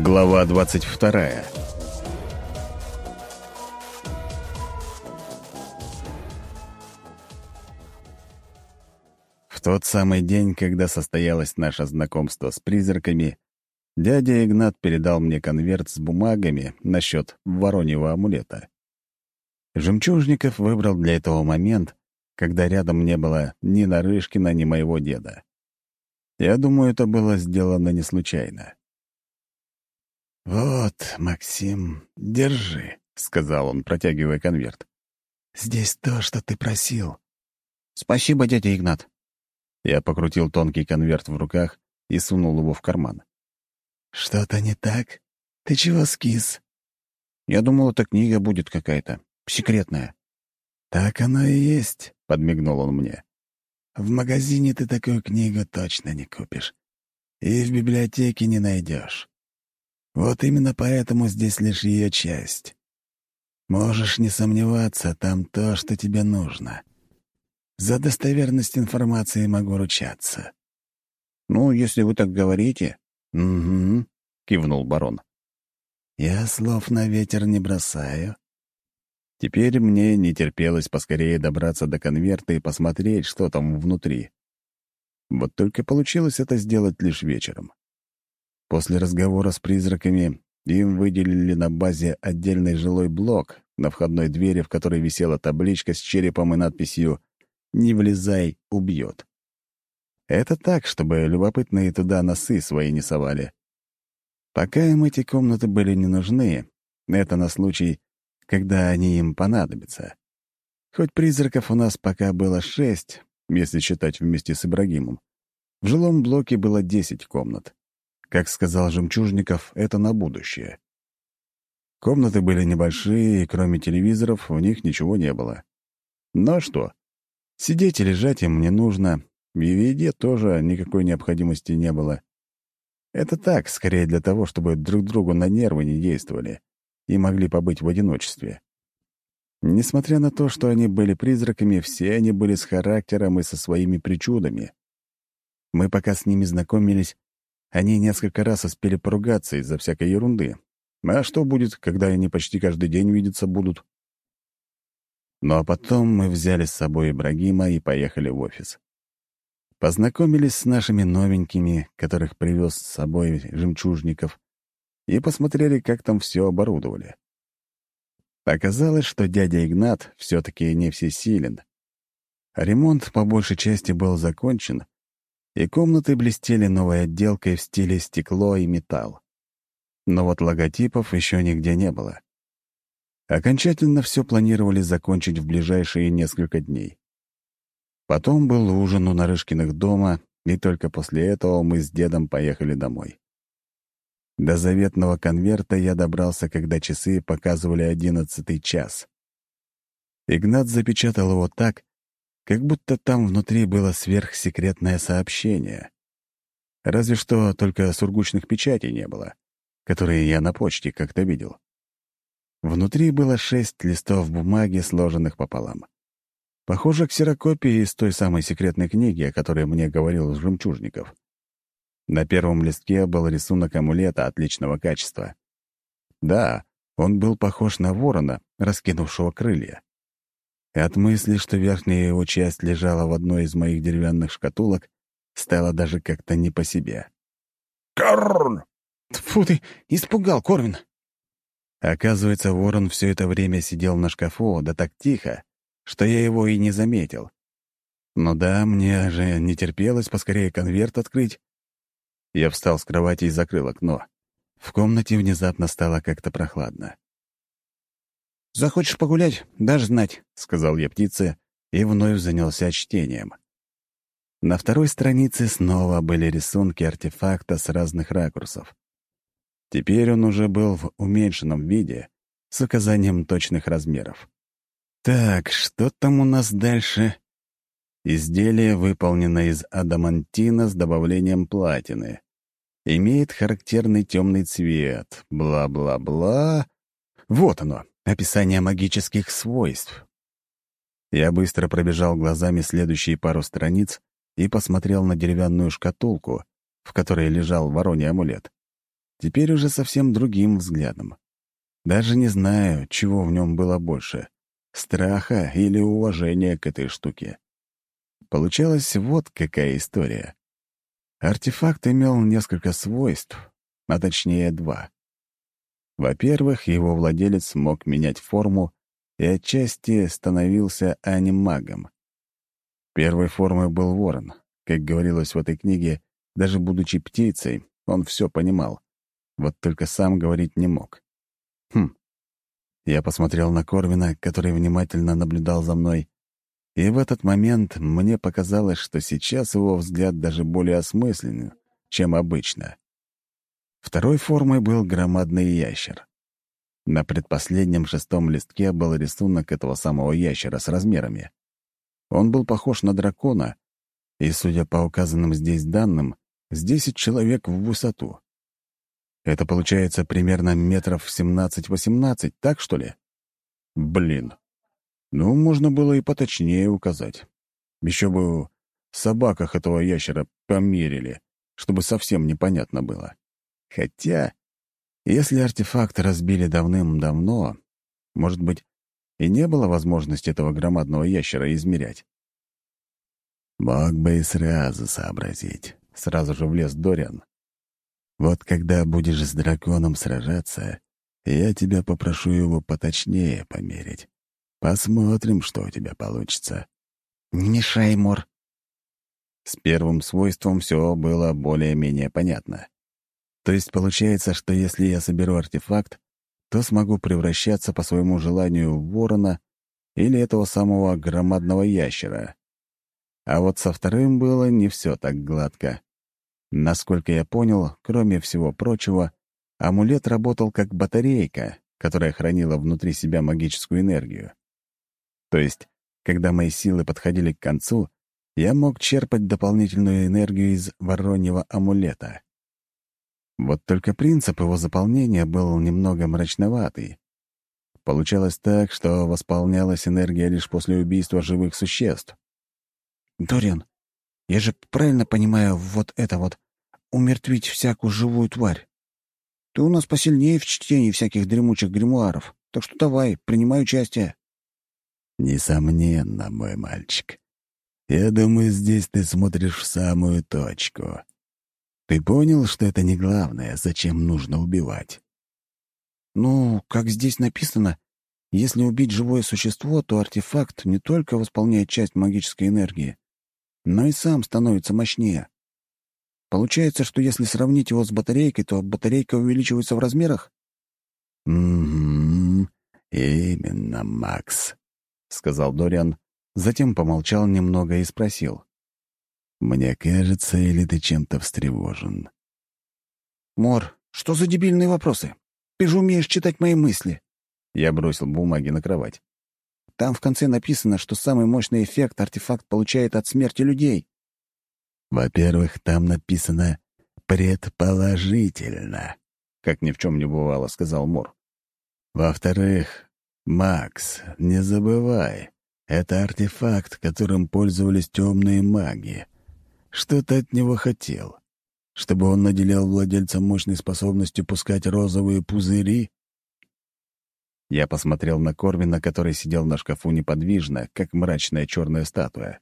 Глава 22 В тот самый день, когда состоялось наше знакомство с призраками, дядя Игнат передал мне конверт с бумагами насчет вороньего амулета. Жемчужников выбрал для этого момент, когда рядом не было ни Нарышкина, ни моего деда. Я думаю, это было сделано не случайно. «Вот, Максим, держи», — сказал он, протягивая конверт. «Здесь то, что ты просил». «Спасибо, дядя Игнат». Я покрутил тонкий конверт в руках и сунул его в карман. «Что-то не так? Ты чего скис?» «Я думал, эта книга будет какая-то, секретная». «Так оно и есть», — подмигнул он мне. В магазине ты такую книгу точно не купишь. И в библиотеке не найдешь. Вот именно поэтому здесь лишь ее часть. Можешь не сомневаться, там то, что тебе нужно. За достоверность информации могу ручаться. «Ну, если вы так говорите...» «Угу», — кивнул барон. «Я слов на ветер не бросаю. Теперь мне не терпелось поскорее добраться до конверта и посмотреть, что там внутри. Вот только получилось это сделать лишь вечером. После разговора с призраками им выделили на базе отдельный жилой блок, на входной двери в которой висела табличка с черепом и надписью «Не влезай, убьет». Это так, чтобы любопытные туда носы свои не совали. Пока им эти комнаты были не нужны, это на случай, когда они им понадобятся. Хоть призраков у нас пока было шесть, если считать вместе с Ибрагимом. В жилом блоке было десять комнат. Как сказал Жемчужников, это на будущее. Комнаты были небольшие, и кроме телевизоров в них ничего не было. Но что? Сидеть и лежать им не нужно, и в еде тоже никакой необходимости не было. Это так, скорее для того, чтобы друг другу на нервы не действовали и могли побыть в одиночестве. Несмотря на то, что они были призраками, все они были с характером и со своими причудами. Мы пока с ними знакомились, они несколько раз успели поругаться из-за всякой ерунды. А что будет, когда они почти каждый день видеться будут? Ну а потом мы взяли с собой Ибрагима и поехали в офис. Познакомились с нашими новенькими, которых привез с собой жемчужников, и посмотрели, как там все оборудовали. Оказалось, что дядя Игнат все-таки не всесилен. Ремонт по большей части был закончен, и комнаты блестели новой отделкой в стиле стекло и металл. Но вот логотипов еще нигде не было. Окончательно все планировали закончить в ближайшие несколько дней. Потом был ужин у Нарышкиных дома, и только после этого мы с дедом поехали домой. До заветного конверта я добрался, когда часы показывали одиннадцатый час. Игнат запечатал его так, как будто там внутри было сверхсекретное сообщение. Разве что только сургучных печатей не было, которые я на почте как-то видел. Внутри было шесть листов бумаги, сложенных пополам. Похоже, ксерокопии из той самой секретной книги, о которой мне говорил Жемчужников. На первом листке был рисунок амулета отличного качества. Да, он был похож на ворона, раскинувшего крылья. И от мысли, что верхняя его часть лежала в одной из моих деревянных шкатулок, стало даже как-то не по себе. «Корн!» «Тьфу ты! Испугал, Корвин!» Оказывается, ворон все это время сидел на шкафу, да так тихо, что я его и не заметил. Ну да, мне же не терпелось поскорее конверт открыть. Я встал с кровати и закрыл окно. В комнате внезапно стало как-то прохладно. «Захочешь погулять? Дашь знать», — сказал я птице и вновь занялся чтением. На второй странице снова были рисунки артефакта с разных ракурсов. Теперь он уже был в уменьшенном виде, с указанием точных размеров. Так, что там у нас дальше? Изделие выполнено из адамантина с добавлением платины. Имеет характерный темный цвет. Бла-бла-бла. Вот оно, описание магических свойств. Я быстро пробежал глазами следующие пару страниц и посмотрел на деревянную шкатулку, в которой лежал вороний амулет. теперь уже совсем другим взглядом. Даже не знаю, чего в нем было больше — страха или уважения к этой штуке. Получалась вот какая история. Артефакт имел несколько свойств, а точнее два. Во-первых, его владелец мог менять форму и отчасти становился анимагом. Первой формой был ворон. Как говорилось в этой книге, даже будучи птицей, он все понимал. Вот только сам говорить не мог. Хм. Я посмотрел на Корвина, который внимательно наблюдал за мной, и в этот момент мне показалось, что сейчас его взгляд даже более осмысленный, чем обычно. Второй формой был громадный ящер. На предпоследнем шестом листке был рисунок этого самого ящера с размерами. Он был похож на дракона, и, судя по указанным здесь данным, с десять человек в высоту. Это получается примерно метров 17-18, так что ли? Блин. Ну, можно было и поточнее указать. Еще бы в собаках этого ящера померили, чтобы совсем непонятно было. Хотя, если артефакт разбили давным-давно, может быть, и не было возможности этого громадного ящера измерять. Мог бы и сразу сообразить. Сразу же влез Дориан. Вот когда будешь с драконом сражаться, я тебя попрошу его поточнее померить. Посмотрим, что у тебя получится. Не мешай, Мор. С первым свойством все было более-менее понятно. То есть получается, что если я соберу артефакт, то смогу превращаться по своему желанию в ворона или этого самого громадного ящера. А вот со вторым было не все так гладко. Насколько я понял, кроме всего прочего, амулет работал как батарейка, которая хранила внутри себя магическую энергию. То есть, когда мои силы подходили к концу, я мог черпать дополнительную энергию из вороньего амулета. Вот только принцип его заполнения был немного мрачноватый. Получалось так, что восполнялась энергия лишь после убийства живых существ. «Дориан, я же правильно понимаю вот это вот — умертвить всякую живую тварь? Ты у нас посильнее в чтении всяких дремучих гримуаров, так что давай, принимай участие». «Несомненно, мой мальчик. Я думаю, здесь ты смотришь в самую точку. Ты понял, что это не главное, зачем нужно убивать?» «Ну, как здесь написано, если убить живое существо, то артефакт не только восполняет часть магической энергии, но и сам становится мощнее. Получается, что если сравнить его с батарейкой, то батарейка увеличивается в размерах? «Угу, именно, Макс», — сказал Дориан, затем помолчал немного и спросил. «Мне кажется, или ты чем-то встревожен?» «Мор, что за дебильные вопросы? Ты же умеешь читать мои мысли». Я бросил бумаги на кровать. Там в конце написано, что самый мощный эффект артефакт получает от смерти людей. Во-первых, там написано «предположительно», — как ни в чем не бывало, сказал Мор. Во-вторых, Макс, не забывай, это артефакт, которым пользовались темные маги. Что ты от него хотел? Чтобы он наделял владельца мощной способностью пускать розовые пузыри? Я посмотрел на Корвина, который сидел на шкафу неподвижно, как мрачная черная статуя.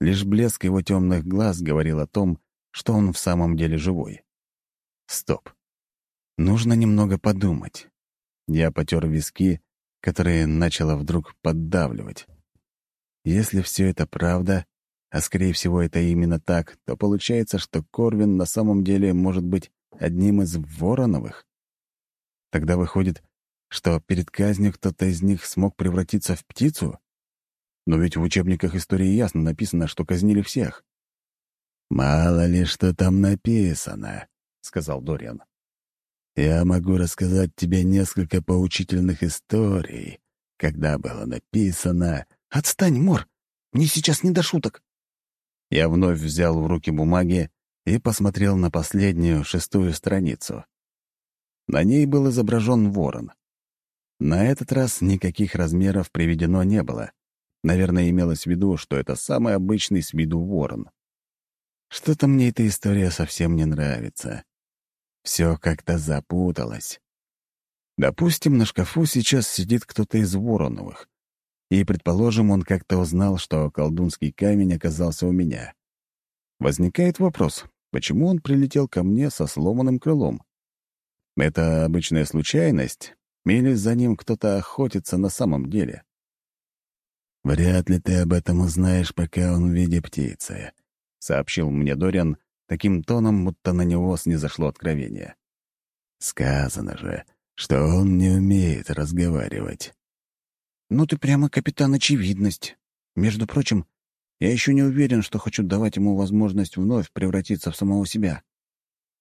Лишь блеск его темных глаз говорил о том, что он в самом деле живой. Стоп. Нужно немного подумать. Я потер виски, которые начало вдруг поддавливать. Если все это правда, а скорее всего это именно так, то получается, что Корвин на самом деле может быть одним из Вороновых. Тогда выходит, что перед казнью кто-то из них смог превратиться в птицу? Но ведь в учебниках истории ясно написано, что казнили всех. «Мало ли что там написано», — сказал Дориан. «Я могу рассказать тебе несколько поучительных историй, когда было написано...» «Отстань, Мор! Мне сейчас не до шуток!» Я вновь взял в руки бумаги и посмотрел на последнюю, шестую страницу. На ней был изображен ворон. На этот раз никаких размеров приведено не было. Наверное, имелось в виду, что это самый обычный с виду ворон. Что-то мне эта история совсем не нравится. Все как-то запуталось. Допустим, на шкафу сейчас сидит кто-то из Вороновых. И, предположим, он как-то узнал, что колдунский камень оказался у меня. Возникает вопрос, почему он прилетел ко мне со сломанным крылом? Это обычная случайность, или за ним кто-то охотится на самом деле? «Вряд ли ты об этом узнаешь, пока он в виде птицы», — сообщил мне Дориан таким тоном, будто на него снизошло откровение. «Сказано же, что он не умеет разговаривать». «Ну ты прямо капитан очевидность. Между прочим, я еще не уверен, что хочу давать ему возможность вновь превратиться в самого себя».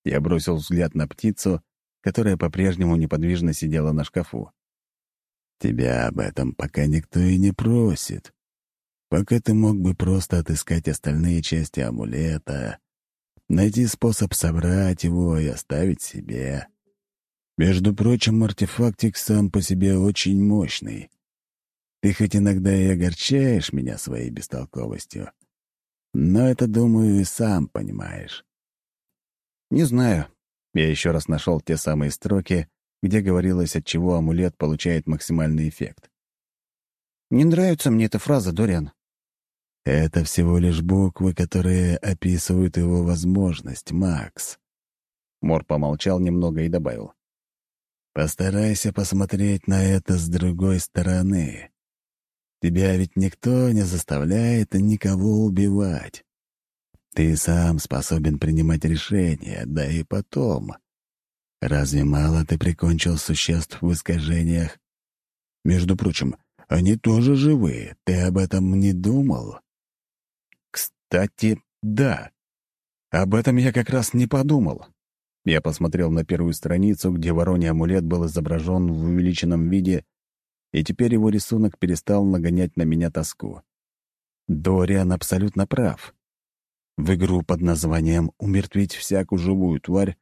Я бросил взгляд на птицу, которая по-прежнему неподвижно сидела на шкафу. «Тебя об этом пока никто и не просит. Пока ты мог бы просто отыскать остальные части амулета, найти способ собрать его и оставить себе. Между прочим, артефактик сам по себе очень мощный. Ты хоть иногда и огорчаешь меня своей бестолковостью, но это, думаю, и сам понимаешь. «Не знаю». Я еще раз нашел те самые строки, где говорилось, от чего амулет получает максимальный эффект. «Не нравится мне эта фраза, Дориан». «Это всего лишь буквы, которые описывают его возможность, Макс». Мор помолчал немного и добавил. «Постарайся посмотреть на это с другой стороны. Тебя ведь никто не заставляет никого убивать. Ты сам способен принимать решения, да и потом. Разве мало ты прикончил существ в искажениях? Между прочим, они тоже живые. Ты об этом не думал? Кстати, да. Об этом я как раз не подумал. Я посмотрел на первую страницу, где вороний амулет был изображен в увеличенном виде и теперь его рисунок перестал нагонять на меня тоску. Дориан абсолютно прав. В игру под названием «Умертвить всякую живую тварь»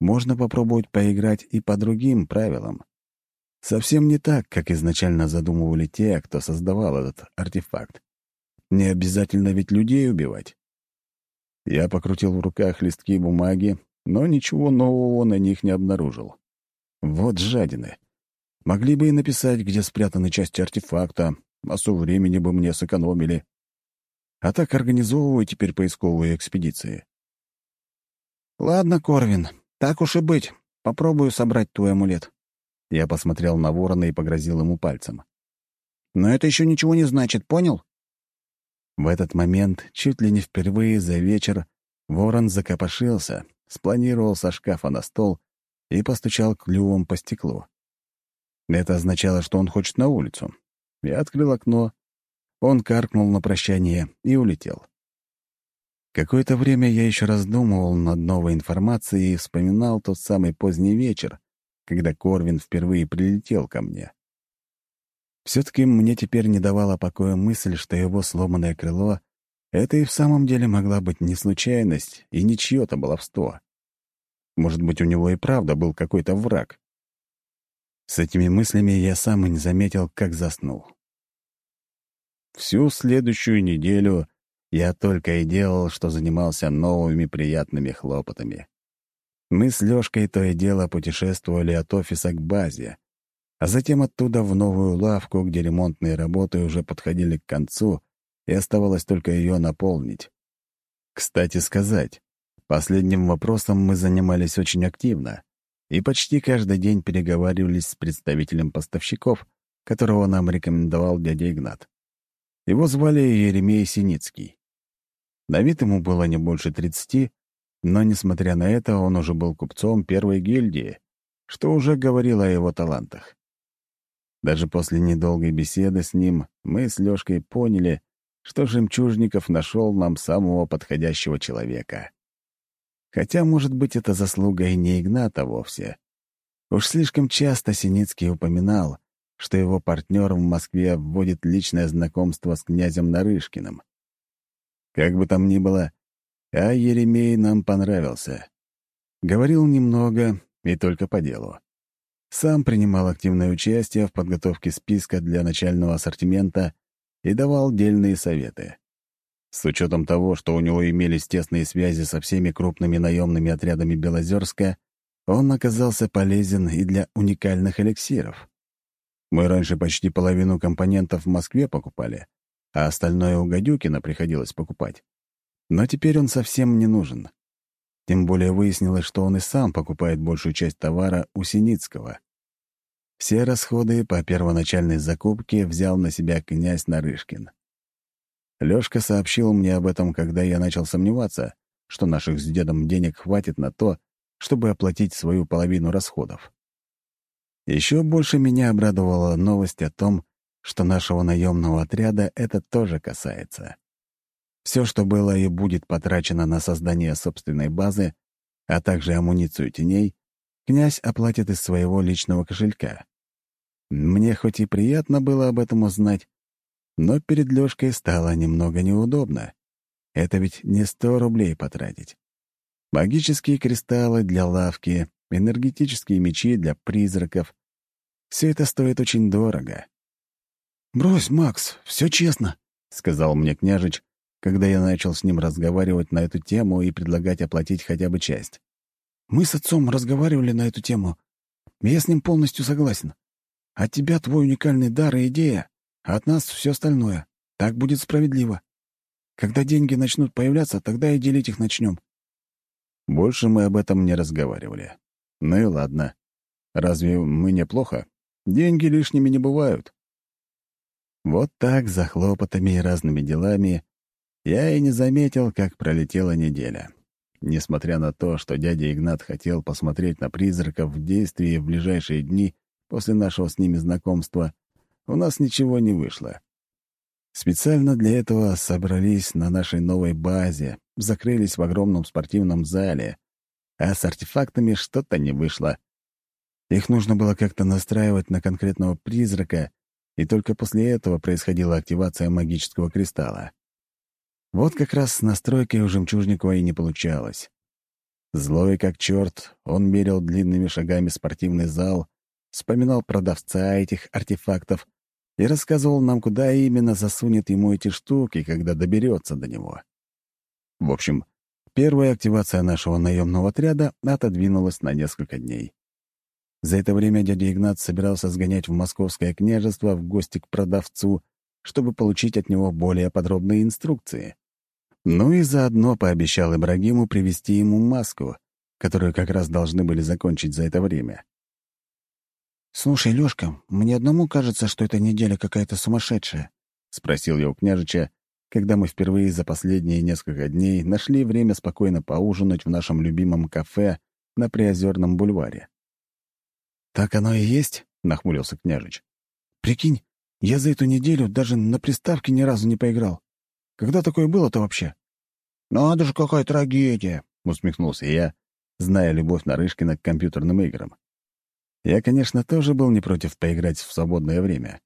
можно попробовать поиграть и по другим правилам. Совсем не так, как изначально задумывали те, кто создавал этот артефакт. Не обязательно ведь людей убивать. Я покрутил в руках листки бумаги, но ничего нового на них не обнаружил. Вот жадины. Могли бы и написать, где спрятаны части артефакта, со времени бы мне сэкономили. А так организовываю теперь поисковые экспедиции. «Ладно, Корвин, так уж и быть. Попробую собрать твой амулет». Я посмотрел на ворона и погрозил ему пальцем. «Но это еще ничего не значит, понял?» В этот момент, чуть ли не впервые за вечер, ворон закопошился, спланировал со шкафа на стол и постучал клювом по стеклу. Это означало, что он хочет на улицу. Я открыл окно. Он каркнул на прощание и улетел. Какое-то время я еще раздумывал над новой информацией и вспоминал тот самый поздний вечер, когда Корвин впервые прилетел ко мне. Все-таки мне теперь не давала покоя мысль, что его сломанное крыло — это и в самом деле могла быть не случайность и не чье-то баловство. Может быть, у него и правда был какой-то враг. С этими мыслями я сам и не заметил, как заснул. Всю следующую неделю я только и делал, что занимался новыми приятными хлопотами. Мы с Лёшкой то и дело путешествовали от офиса к базе, а затем оттуда в новую лавку, где ремонтные работы уже подходили к концу, и оставалось только ее наполнить. Кстати сказать, последним вопросом мы занимались очень активно и почти каждый день переговаривались с представителем поставщиков, которого нам рекомендовал дядя Игнат. Его звали Еремей Синицкий. На вид ему было не больше тридцати, но, несмотря на это, он уже был купцом первой гильдии, что уже говорило о его талантах. Даже после недолгой беседы с ним мы с Лёшкой поняли, что Жемчужников нашел нам самого подходящего человека. Хотя, может быть, это заслуга и не Игната вовсе. Уж слишком часто Синицкий упоминал, что его партнер в Москве вводит личное знакомство с князем Нарышкиным. Как бы там ни было, а Еремей нам понравился. Говорил немного и только по делу. Сам принимал активное участие в подготовке списка для начального ассортимента и давал дельные советы. С учетом того, что у него имелись тесные связи со всеми крупными наемными отрядами Белозерска, он оказался полезен и для уникальных эликсиров. Мы раньше почти половину компонентов в Москве покупали, а остальное у Гадюкина приходилось покупать. Но теперь он совсем не нужен. Тем более выяснилось, что он и сам покупает большую часть товара у Синицкого. Все расходы по первоначальной закупке взял на себя князь Нарышкин. Лёшка сообщил мне об этом, когда я начал сомневаться, что наших с дедом денег хватит на то, чтобы оплатить свою половину расходов. Еще больше меня обрадовала новость о том, что нашего наемного отряда это тоже касается. Все, что было и будет потрачено на создание собственной базы, а также амуницию теней, князь оплатит из своего личного кошелька. Мне хоть и приятно было об этом узнать, но перед Лёшкой стало немного неудобно. Это ведь не сто рублей потратить. Магические кристаллы для лавки, энергетические мечи для призраков. Все это стоит очень дорого. «Брось, Макс, все честно», — сказал мне княжич, когда я начал с ним разговаривать на эту тему и предлагать оплатить хотя бы часть. «Мы с отцом разговаривали на эту тему, я с ним полностью согласен. От тебя твой уникальный дар и идея, а от нас все остальное. Так будет справедливо. Когда деньги начнут появляться, тогда и делить их начнем. Больше мы об этом не разговаривали. Ну и ладно. Разве мы неплохо? Деньги лишними не бывают. Вот так, за хлопотами и разными делами, я и не заметил, как пролетела неделя. Несмотря на то, что дядя Игнат хотел посмотреть на призраков в действии в ближайшие дни после нашего с ними знакомства, у нас ничего не вышло. Специально для этого собрались на нашей новой базе, закрылись в огромном спортивном зале, а с артефактами что-то не вышло. Их нужно было как-то настраивать на конкретного призрака, и только после этого происходила активация магического кристалла. Вот как раз с настройкой у Жемчужникова и не получалось. Злой как черт, он мерил длинными шагами спортивный зал, вспоминал продавца этих артефактов и рассказывал нам, куда именно засунет ему эти штуки, когда доберется до него. В общем, первая активация нашего наемного отряда отодвинулась на несколько дней. За это время дядя Игнат собирался сгонять в Московское княжество в гости к продавцу, чтобы получить от него более подробные инструкции. Ну и заодно пообещал Ибрагиму привезти ему маску, которую как раз должны были закончить за это время. «Слушай, Лёшка, мне одному кажется, что эта неделя какая-то сумасшедшая», — спросил я у княжича, когда мы впервые за последние несколько дней нашли время спокойно поужинать в нашем любимом кафе на Приозерном бульваре. «Так оно и есть», — нахмурился княжич. «Прикинь, я за эту неделю даже на приставке ни разу не поиграл. Когда такое было-то вообще?» «Надо же, какая трагедия!» — усмехнулся я, зная любовь Нарышкина к компьютерным играм. Я, конечно, тоже был не против поиграть в свободное время.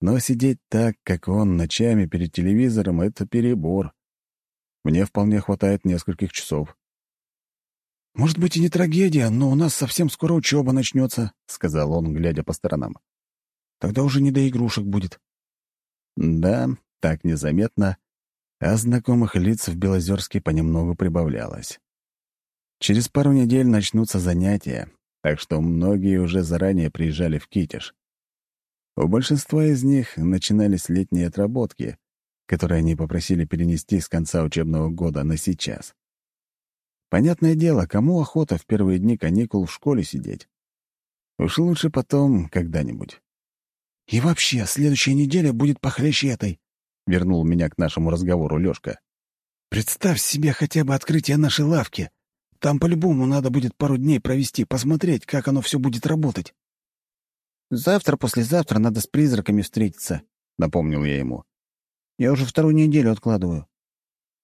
Но сидеть так, как он, ночами перед телевизором — это перебор. Мне вполне хватает нескольких часов. «Может быть, и не трагедия, но у нас совсем скоро учеба начнется», — сказал он, глядя по сторонам. «Тогда уже не до игрушек будет». Да, так незаметно, а знакомых лиц в Белозерске понемногу прибавлялось. Через пару недель начнутся занятия, так что многие уже заранее приезжали в Китеж. У большинства из них начинались летние отработки, которые они попросили перенести с конца учебного года на сейчас. Понятное дело, кому охота в первые дни каникул в школе сидеть? Уж лучше потом когда-нибудь. «И вообще, следующая неделя будет похлеще этой», — вернул меня к нашему разговору Лёшка. «Представь себе хотя бы открытие нашей лавки. Там по-любому надо будет пару дней провести, посмотреть, как оно все будет работать. «Завтра-послезавтра надо с призраками встретиться», — напомнил я ему. «Я уже вторую неделю откладываю».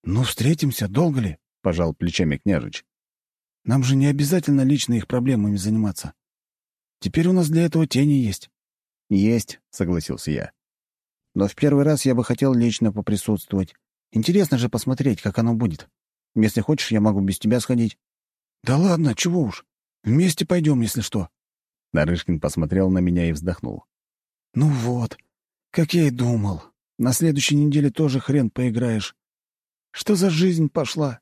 «Ну, встретимся, долго ли?» — пожал плечами княжич. «Нам же не обязательно лично их проблемами заниматься. Теперь у нас для этого тени есть». «Есть», — согласился я. «Но в первый раз я бы хотел лично поприсутствовать. Интересно же посмотреть, как оно будет. Если хочешь, я могу без тебя сходить». «Да ладно, чего уж. Вместе пойдем, если что». Нарышкин посмотрел на меня и вздохнул. «Ну вот, как я и думал. На следующей неделе тоже хрен поиграешь. Что за жизнь пошла?»